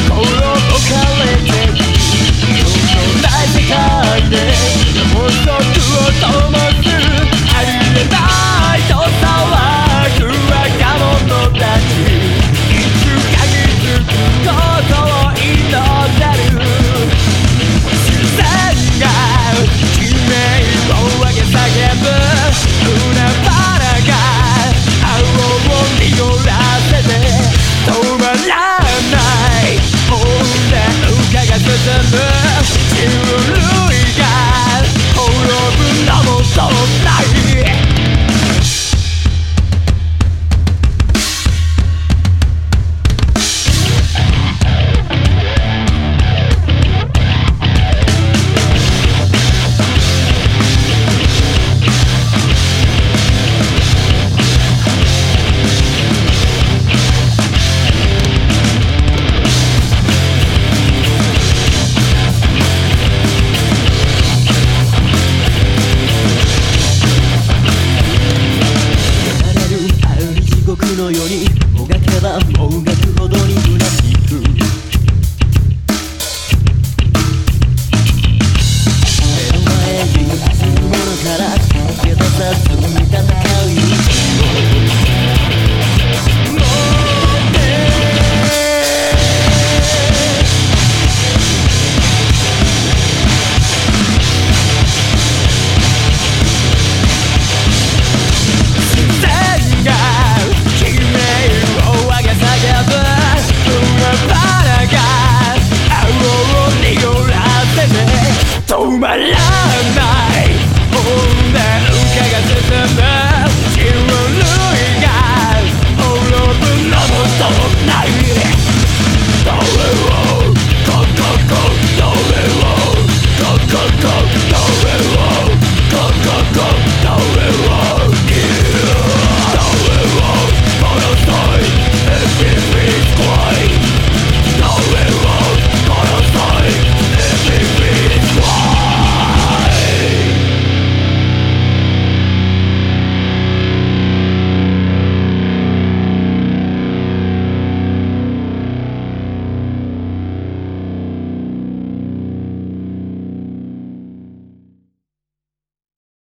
Oh. September lose のようにもがけばもがくほどにうなく my life.